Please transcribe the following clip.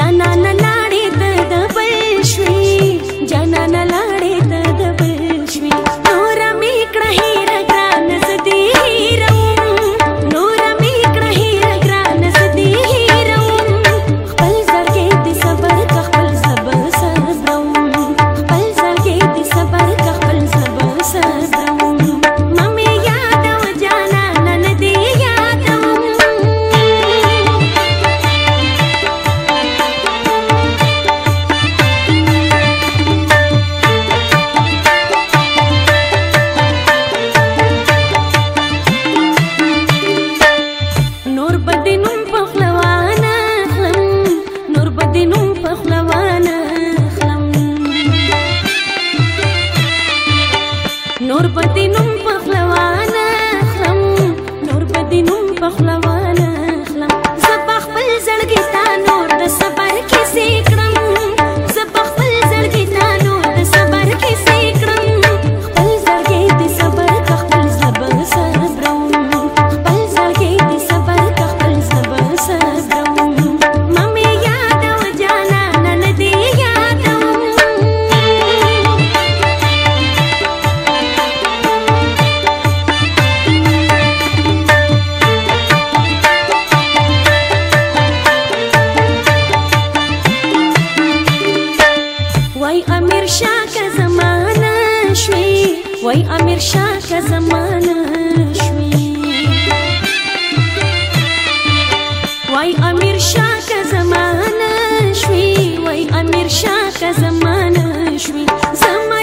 呀呐。और شاه که زمانہ شوي وای امیر شاه که زمانہ شوي وای امیر شاه که زمانہ شوي وای امیر شاه که زمانہ شوي زمانہ